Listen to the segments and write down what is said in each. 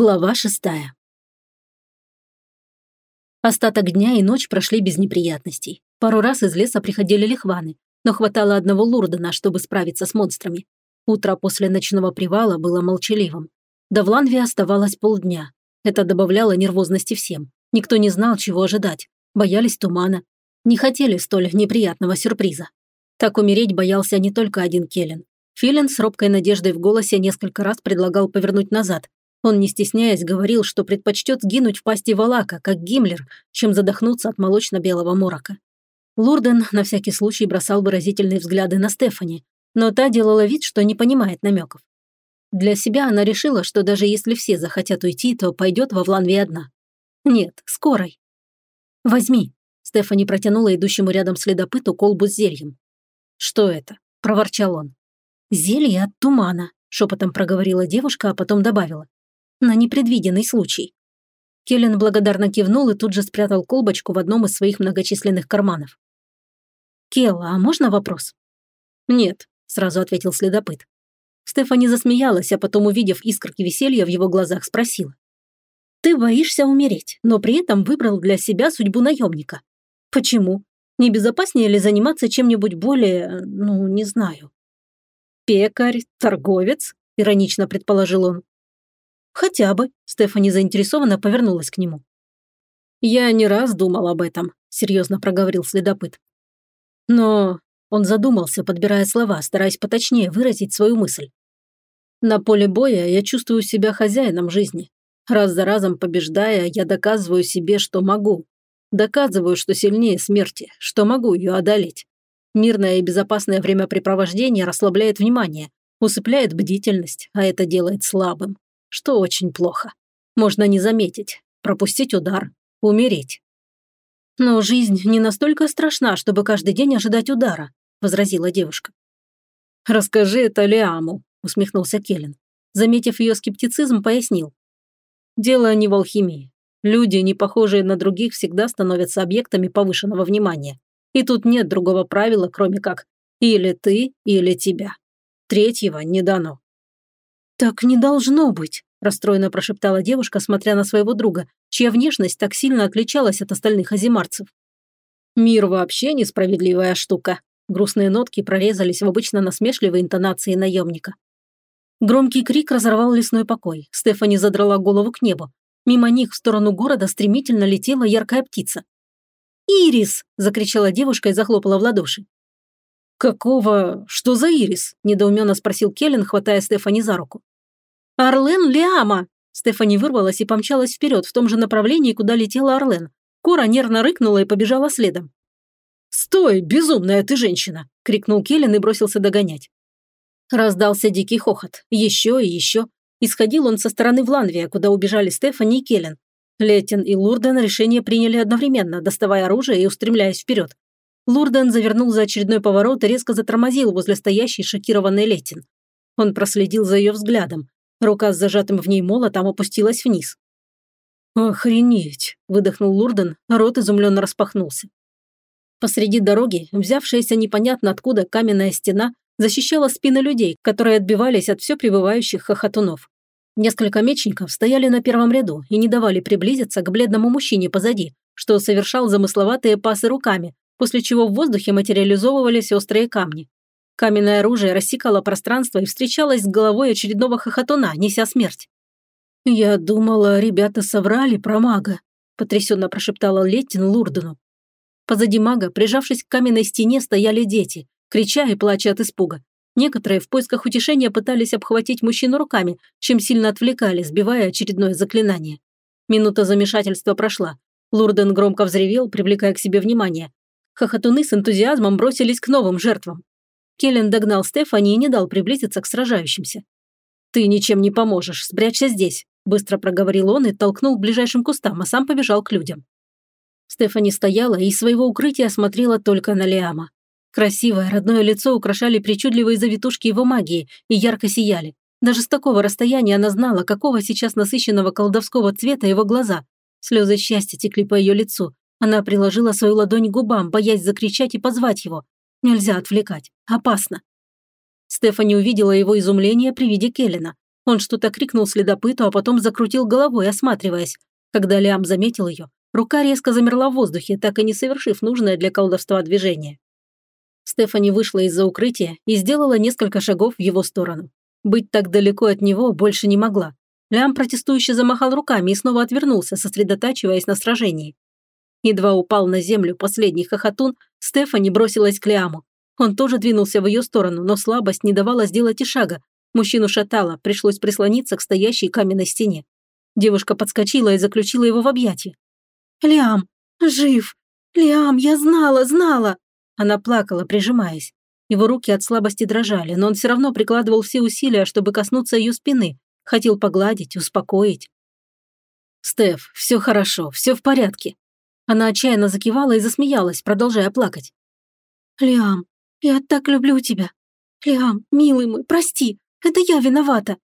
Глава шестая. Остаток дня и ночь прошли без неприятностей. Пару раз из леса приходили лихваны, но хватало одного Лурдена, чтобы справиться с монстрами. Утро после ночного привала было молчаливым. До Вланве оставалось полдня. Это добавляло нервозности всем. Никто не знал, чего ожидать. Боялись тумана. Не хотели столь неприятного сюрприза. Так умереть боялся не только один Келлен. Филин с робкой надеждой в голосе несколько раз предлагал повернуть назад, он, не стесняясь, говорил, что предпочтет сгинуть в пасти Валака, как Гиммлер, чем задохнуться от молочно-белого морока. Лурден на всякий случай бросал выразительные взгляды на Стефани, но та делала вид, что не понимает намеков. Для себя она решила, что даже если все захотят уйти, то пойдет во Вланве одна. Нет, скорой. «Возьми», – Стефани протянула идущему рядом следопыту колбу с зельем. «Что это?» – проворчал он. «Зелье от тумана», – шепотом проговорила девушка, а потом добавила на непредвиденный случай. Келлен благодарно кивнул и тут же спрятал колбочку в одном из своих многочисленных карманов. «Келла, а можно вопрос?» «Нет», – сразу ответил следопыт. Стефани засмеялась, а потом, увидев искорки веселья в его глазах, спросила. «Ты боишься умереть, но при этом выбрал для себя судьбу наемника. Почему? Не безопаснее ли заниматься чем-нибудь более, ну, не знаю?» «Пекарь, торговец?» – иронично предположил он. «Хотя бы», – Стефани заинтересованно повернулась к нему. «Я не раз думал об этом», – серьезно проговорил следопыт. Но он задумался, подбирая слова, стараясь поточнее выразить свою мысль. На поле боя я чувствую себя хозяином жизни. Раз за разом побеждая, я доказываю себе, что могу. Доказываю, что сильнее смерти, что могу ее одолеть. Мирное и безопасное времяпрепровождение расслабляет внимание, усыпляет бдительность, а это делает слабым что очень плохо. Можно не заметить, пропустить удар, умереть. «Но жизнь не настолько страшна, чтобы каждый день ожидать удара», – возразила девушка. «Расскажи это Лиаму», – усмехнулся Келлен. Заметив ее скептицизм, пояснил. «Дело не в алхимии. Люди, не похожие на других, всегда становятся объектами повышенного внимания. И тут нет другого правила, кроме как или ты, или тебя. Третьего не дано. «Так не должно быть», – расстроенно прошептала девушка, смотря на своего друга, чья внешность так сильно отличалась от остальных азимарцев. «Мир вообще несправедливая штука», – грустные нотки прорезались в обычно насмешливой интонации наемника. Громкий крик разорвал лесной покой. Стефани задрала голову к небу. Мимо них в сторону города стремительно летела яркая птица. «Ирис!» – закричала девушка и захлопала в ладоши. «Какого... Что за ирис?» – недоуменно спросил Келлен, хватая Стефани за руку. «Орлен Лиама!» Стефани вырвалась и помчалась вперед в том же направлении, куда летела Орлен. Кора нервно рыкнула и побежала следом. «Стой, безумная ты женщина!» – крикнул Келлен и бросился догонять. Раздался дикий хохот. Еще и еще. Исходил он со стороны Вланвия, куда убежали Стефани и Келлен. Летин и Лурден решение приняли одновременно, доставая оружие и устремляясь вперед. Лурден завернул за очередной поворот и резко затормозил возле стоящей шокированной Летин. Он проследил за ее взглядом. Рука с зажатым в ней молотом опустилась вниз. «Охренеть!» – выдохнул Лурден, рот изумленно распахнулся. Посреди дороги, взявшаяся непонятно откуда каменная стена, защищала спины людей, которые отбивались от все прибывающих хохотунов. Несколько мечников стояли на первом ряду и не давали приблизиться к бледному мужчине позади, что совершал замысловатые пасы руками, после чего в воздухе материализовывались острые камни. Каменное оружие рассекало пространство и встречалось с головой очередного хохотуна, неся смерть. «Я думала, ребята соврали про мага», – потрясенно прошептала Леттин Лурдену. Позади мага, прижавшись к каменной стене, стояли дети, крича и плача от испуга. Некоторые в поисках утешения пытались обхватить мужчину руками, чем сильно отвлекали, сбивая очередное заклинание. Минута замешательства прошла. Лурден громко взревел, привлекая к себе внимание, Хохотуны с энтузиазмом бросились к новым жертвам. Келлен догнал Стефани и не дал приблизиться к сражающимся. «Ты ничем не поможешь, спрячься здесь», – быстро проговорил он и толкнул к ближайшим кустам, а сам побежал к людям. Стефани стояла и из своего укрытия смотрела только на Лиама. Красивое родное лицо украшали причудливые завитушки его магии и ярко сияли. Даже с такого расстояния она знала, какого сейчас насыщенного колдовского цвета его глаза. Слезы счастья текли по ее лицу, она приложила свою ладонь к губам, боясь закричать и позвать его. Нельзя отвлекать. Опасно. Стефани увидела его изумление при виде Келлина. Он что-то крикнул следопыту, а потом закрутил головой, осматриваясь. Когда Лиам заметил ее, рука резко замерла в воздухе, так и не совершив нужное для колдовства движение. Стефани вышла из-за укрытия и сделала несколько шагов в его сторону. Быть так далеко от него больше не могла. Лям протестующе замахал руками и снова отвернулся, сосредотачиваясь на сражении. Едва упал на землю последний хохотун, Стефани бросилась к Лиаму. Он тоже двинулся в ее сторону, но слабость не давала сделать и шага. Мужчину шатало, пришлось прислониться к стоящей каменной стене. Девушка подскочила и заключила его в объятия. «Лиам, жив! Лиам, я знала, знала!» Она плакала, прижимаясь. Его руки от слабости дрожали, но он все равно прикладывал все усилия, чтобы коснуться ее спины. Хотел погладить, успокоить. «Стеф, все хорошо, все в порядке». Она отчаянно закивала и засмеялась, продолжая плакать. «Лиам, я так люблю тебя. Лиам, милый мой, прости, это я виновата».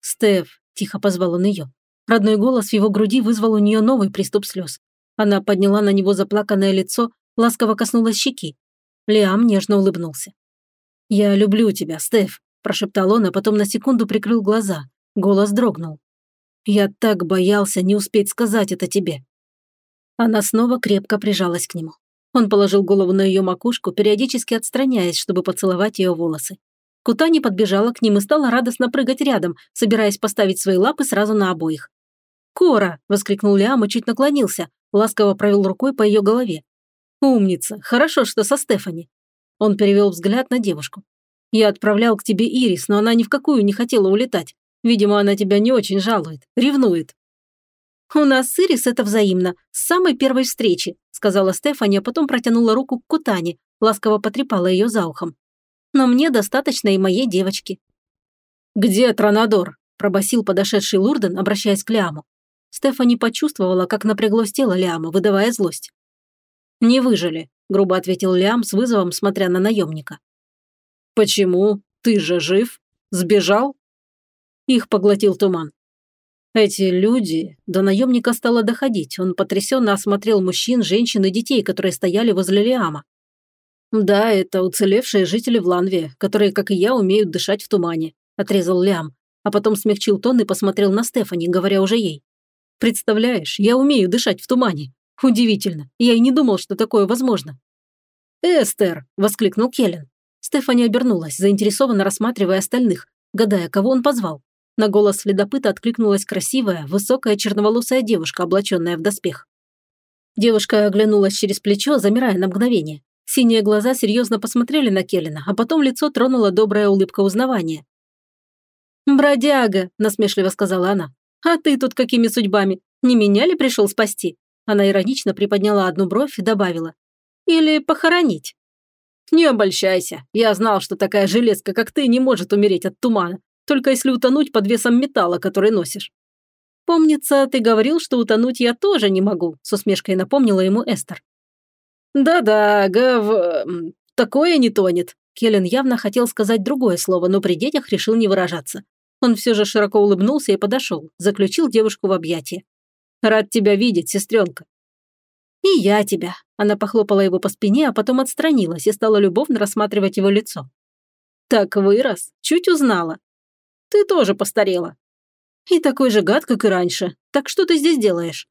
«Стеф», – тихо позвал он ее. Родной голос в его груди вызвал у нее новый приступ слез. Она подняла на него заплаканное лицо, ласково коснулась щеки. Лиам нежно улыбнулся. «Я люблю тебя, Стеф», – прошептал он, а потом на секунду прикрыл глаза. Голос дрогнул. «Я так боялся не успеть сказать это тебе». Она снова крепко прижалась к нему. Он положил голову на ее макушку, периодически отстраняясь, чтобы поцеловать ее волосы. Кутани подбежала к ним и стала радостно прыгать рядом, собираясь поставить свои лапы сразу на обоих. «Кора!» – воскликнул Лиам и чуть наклонился, ласково провел рукой по ее голове. «Умница! Хорошо, что со Стефани!» Он перевел взгляд на девушку. «Я отправлял к тебе Ирис, но она ни в какую не хотела улетать. Видимо, она тебя не очень жалует, ревнует». «У нас с Ирис это взаимно, с самой первой встречи», сказала Стефани, а потом протянула руку к Кутане, ласково потрепала ее за ухом. «Но мне достаточно и моей девочки». «Где Тронадор?» – пробасил подошедший Лурден, обращаясь к Лиаму. Стефани почувствовала, как напряглось тело Лиама, выдавая злость. «Не выжили», – грубо ответил Лиам с вызовом, смотря на наемника. «Почему? Ты же жив? Сбежал?» Их поглотил туман. Эти люди... До наемника стало доходить. Он потрясенно осмотрел мужчин, женщин и детей, которые стояли возле Лиама. «Да, это уцелевшие жители Вланвии, которые, как и я, умеют дышать в тумане», – отрезал Лиам, а потом смягчил тон и посмотрел на Стефани, говоря уже ей. «Представляешь, я умею дышать в тумане. Удивительно. Я и не думал, что такое возможно. «Эстер!» – воскликнул Келлен. Стефани обернулась, заинтересованно рассматривая остальных, гадая, кого он позвал. На голос следопыта откликнулась красивая, высокая черноволосая девушка, облаченная в доспех. Девушка оглянулась через плечо, замирая на мгновение. Синие глаза серьезно посмотрели на Келлина, а потом лицо тронула добрая улыбка узнавания. «Бродяга!» – насмешливо сказала она. «А ты тут какими судьбами? Не меня ли пришел спасти?» Она иронично приподняла одну бровь и добавила. «Или похоронить?» «Не обольщайся. Я знал, что такая железка, как ты, не может умереть от тумана, только если утонуть под весом металла, который носишь». «Помнится, ты говорил, что утонуть я тоже не могу», с усмешкой напомнила ему Эстер. «Да-да, гав... такое не тонет». Келлен явно хотел сказать другое слово, но при детях решил не выражаться. Он все же широко улыбнулся и подошел, заключил девушку в объятия. Рад тебя видеть, сестренка». «И я тебя». Она похлопала его по спине, а потом отстранилась и стала любовно рассматривать его лицо. «Так вырос, чуть узнала. Ты тоже постарела. И такой же гад, как и раньше. Так что ты здесь делаешь?»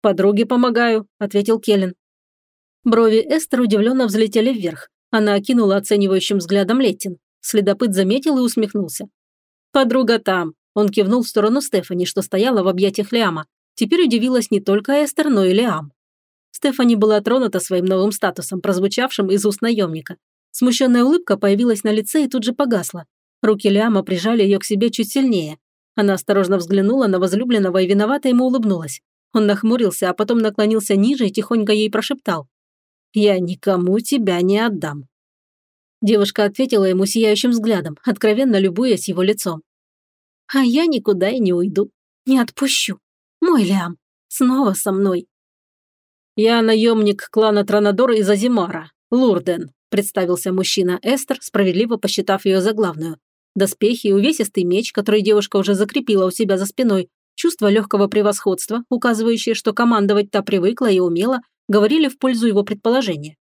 «Подруге помогаю», — ответил Келлен. Брови Эстер удивленно взлетели вверх. Она окинула оценивающим взглядом Леттин. Следопыт заметил и усмехнулся. «Подруга там», — он кивнул в сторону Стефани, что стояла в объятиях Лиама. Теперь удивилась не только Эстер, но и Лиам. Стефани была тронута своим новым статусом, прозвучавшим из уст наемника. Смущенная улыбка появилась на лице и тут же погасла. Руки Лиама прижали ее к себе чуть сильнее. Она осторожно взглянула на возлюбленного и виновато ему улыбнулась. Он нахмурился, а потом наклонился ниже и тихонько ей прошептал. «Я никому тебя не отдам». Девушка ответила ему сияющим взглядом, откровенно любуясь его лицом. «А я никуда и не уйду. Не отпущу. Мой Лиам, снова со мной. Я наемник клана Транадор из Азимара, Лурден, представился мужчина Эстер, справедливо посчитав ее за главную. Доспехи и увесистый меч, который девушка уже закрепила у себя за спиной, чувство легкого превосходства, указывающее, что командовать та привыкла и умела, говорили в пользу его предположения.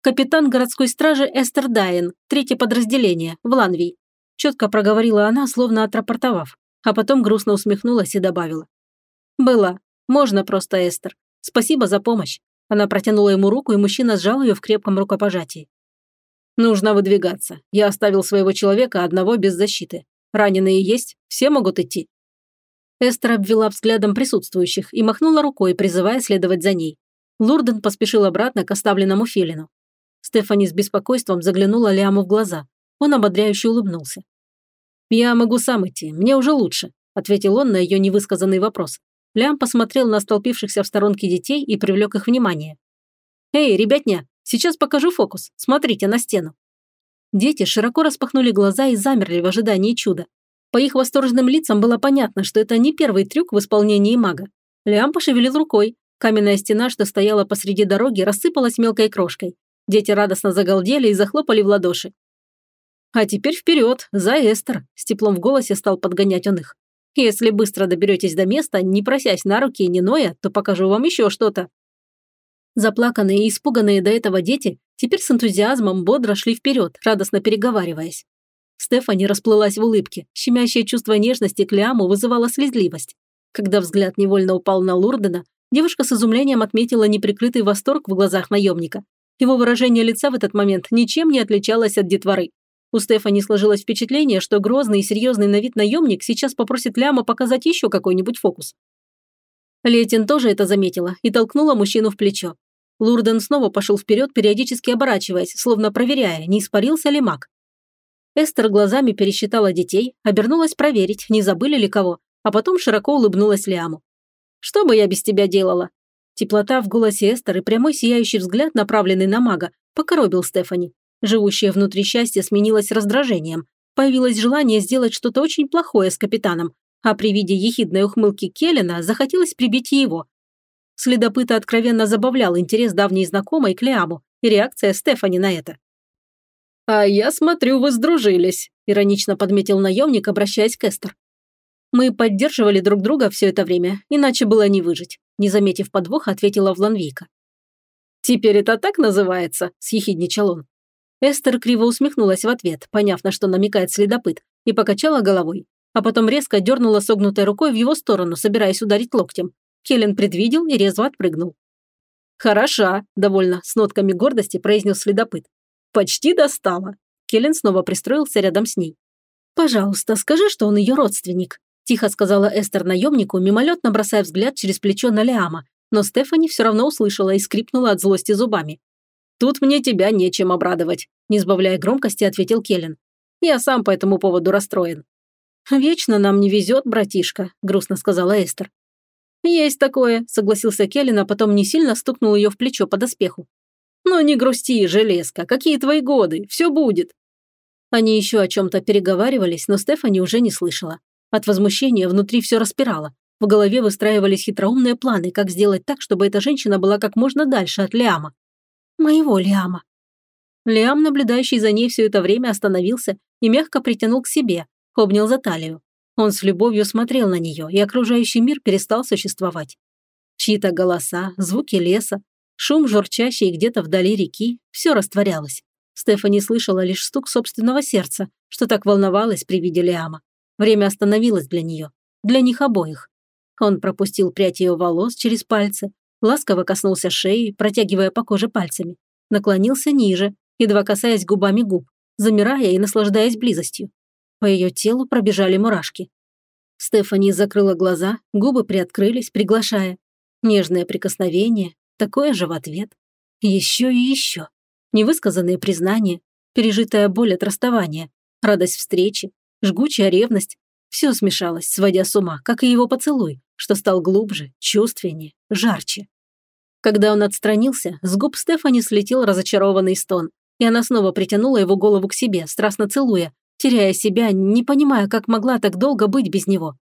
Капитан городской стражи Эстер Дайен, третье подразделение, в Ланвий. Четко проговорила она, словно отрапортовав, а потом грустно усмехнулась и добавила. «Была. Можно просто, Эстер. Спасибо за помощь». Она протянула ему руку, и мужчина сжал ее в крепком рукопожатии. «Нужно выдвигаться. Я оставил своего человека одного без защиты. Раненые есть? Все могут идти?» Эстер обвела взглядом присутствующих и махнула рукой, призывая следовать за ней. Лурден поспешил обратно к оставленному филину. Стефани с беспокойством заглянула Лиаму в глаза. Он ободряюще улыбнулся. «Я могу сам идти, мне уже лучше», – ответил он на ее невысказанный вопрос. Лям посмотрел на столпившихся в сторонке детей и привлек их внимание. «Эй, ребятня, сейчас покажу фокус, смотрите на стену». Дети широко распахнули глаза и замерли в ожидании чуда. По их восторженным лицам было понятно, что это не первый трюк в исполнении мага. Лям пошевелил рукой. Каменная стена, что стояла посреди дороги, рассыпалась мелкой крошкой. Дети радостно загалдели и захлопали в ладоши. «А теперь вперед, за Эстер!» – с теплом в голосе стал подгонять он их. «Если быстро доберетесь до места, не просясь на руки и не ноя, то покажу вам еще что-то». Заплаканные и испуганные до этого дети теперь с энтузиазмом бодро шли вперед, радостно переговариваясь. Стефани расплылась в улыбке. Щемящее чувство нежности к Лиаму вызывало слезливость. Когда взгляд невольно упал на Лурдена, девушка с изумлением отметила неприкрытый восторг в глазах наемника. Его выражение лица в этот момент ничем не отличалось от детворы. У Стефани сложилось впечатление, что грозный и серьезный на вид наемник сейчас попросит Ляма показать еще какой-нибудь фокус. Летин тоже это заметила и толкнула мужчину в плечо. Лурден снова пошел вперед, периодически оборачиваясь, словно проверяя, не испарился ли маг. Эстер глазами пересчитала детей, обернулась проверить, не забыли ли кого, а потом широко улыбнулась Лиаму. «Что бы я без тебя делала?» Теплота в голосе Эстер и прямой сияющий взгляд, направленный на мага, покоробил Стефани. Живущее внутри счастье сменилось раздражением. Появилось желание сделать что-то очень плохое с капитаном, а при виде ехидной ухмылки Келлена захотелось прибить его. Следопыта откровенно забавлял интерес давней знакомой к Лиаму и реакция Стефани на это. «А я смотрю, вы сдружились», – иронично подметил наемник, обращаясь к Эстер. «Мы поддерживали друг друга все это время, иначе было не выжить», – не заметив подвоха, ответила Вланвейка. «Теперь это так называется?» – съехидничал он. Эстер криво усмехнулась в ответ, поняв, на что намекает следопыт, и покачала головой, а потом резко дернула согнутой рукой в его сторону, собираясь ударить локтем. Келлен предвидел и резво отпрыгнул. «Хороша», – довольно, с нотками гордости произнес следопыт. Почти достала. Келлен снова пристроился рядом с ней. «Пожалуйста, скажи, что он ее родственник», тихо сказала Эстер наемнику, мимолетно бросая взгляд через плечо на Лиама, но Стефани все равно услышала и скрипнула от злости зубами. «Тут мне тебя нечем обрадовать», не сбавляя громкости, ответил Келлен. «Я сам по этому поводу расстроен». «Вечно нам не везет, братишка», грустно сказала Эстер. «Есть такое», согласился Келлен, а потом не сильно стукнул ее в плечо по доспеху. «Ну не грусти, железка, какие твои годы, все будет». Они еще о чем-то переговаривались, но Стефани уже не слышала. От возмущения внутри все распирало. В голове выстраивались хитроумные планы, как сделать так, чтобы эта женщина была как можно дальше от Лиама. Моего Лиама. Лиам, наблюдающий за ней все это время, остановился и мягко притянул к себе, обнял за талию. Он с любовью смотрел на нее, и окружающий мир перестал существовать. Чьи-то голоса, звуки леса, Шум, журчащий где-то вдали реки, все растворялось. Стефани слышала лишь стук собственного сердца, что так волновалась при виде Лиама. Время остановилось для нее, для них обоих. Он пропустил прядь ее волос через пальцы, ласково коснулся шеи, протягивая по коже пальцами, наклонился ниже, едва касаясь губами губ, замирая и наслаждаясь близостью. По ее телу пробежали мурашки. Стефани закрыла глаза, губы приоткрылись, приглашая. Нежное прикосновение, Такое же в ответ. Еще и еще. Невысказанные признания, пережитая боль от расставания, радость встречи, жгучая ревность. Все смешалось, сводя с ума, как и его поцелуй, что стал глубже, чувственнее, жарче. Когда он отстранился, с губ Стефани слетел разочарованный стон, и она снова притянула его голову к себе, страстно целуя, теряя себя, не понимая, как могла так долго быть без него.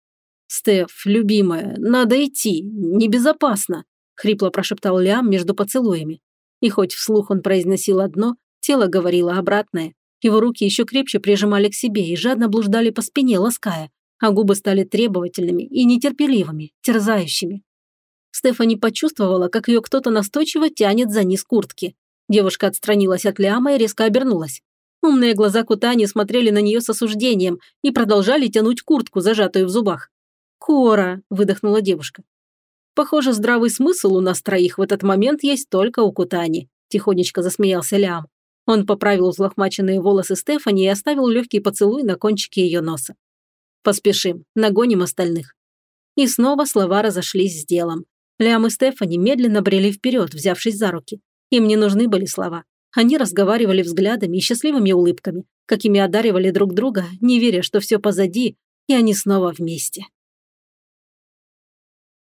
«Стеф, любимая, надо идти, небезопасно», – хрипло прошептал Лиам между поцелуями. И хоть вслух он произносил одно, тело говорило обратное. Его руки еще крепче прижимали к себе и жадно блуждали по спине, лаская, а губы стали требовательными и нетерпеливыми, терзающими. Стефани почувствовала, как ее кто-то настойчиво тянет за низ куртки. Девушка отстранилась от Лиама и резко обернулась. Умные глаза Кутани смотрели на нее с осуждением и продолжали тянуть куртку, зажатую в зубах. «Кора!» – выдохнула девушка. «Похоже, здравый смысл у нас троих в этот момент есть только у Кутани», – тихонечко засмеялся Лям. Он поправил взлохмаченные волосы Стефани и оставил легкий поцелуй на кончике ее носа. «Поспешим, нагоним остальных». И снова слова разошлись с делом. Лям и Стефани медленно брели вперед, взявшись за руки. Им не нужны были слова. Они разговаривали взглядами и счастливыми улыбками, какими одаривали друг друга, не веря, что все позади, и они снова вместе.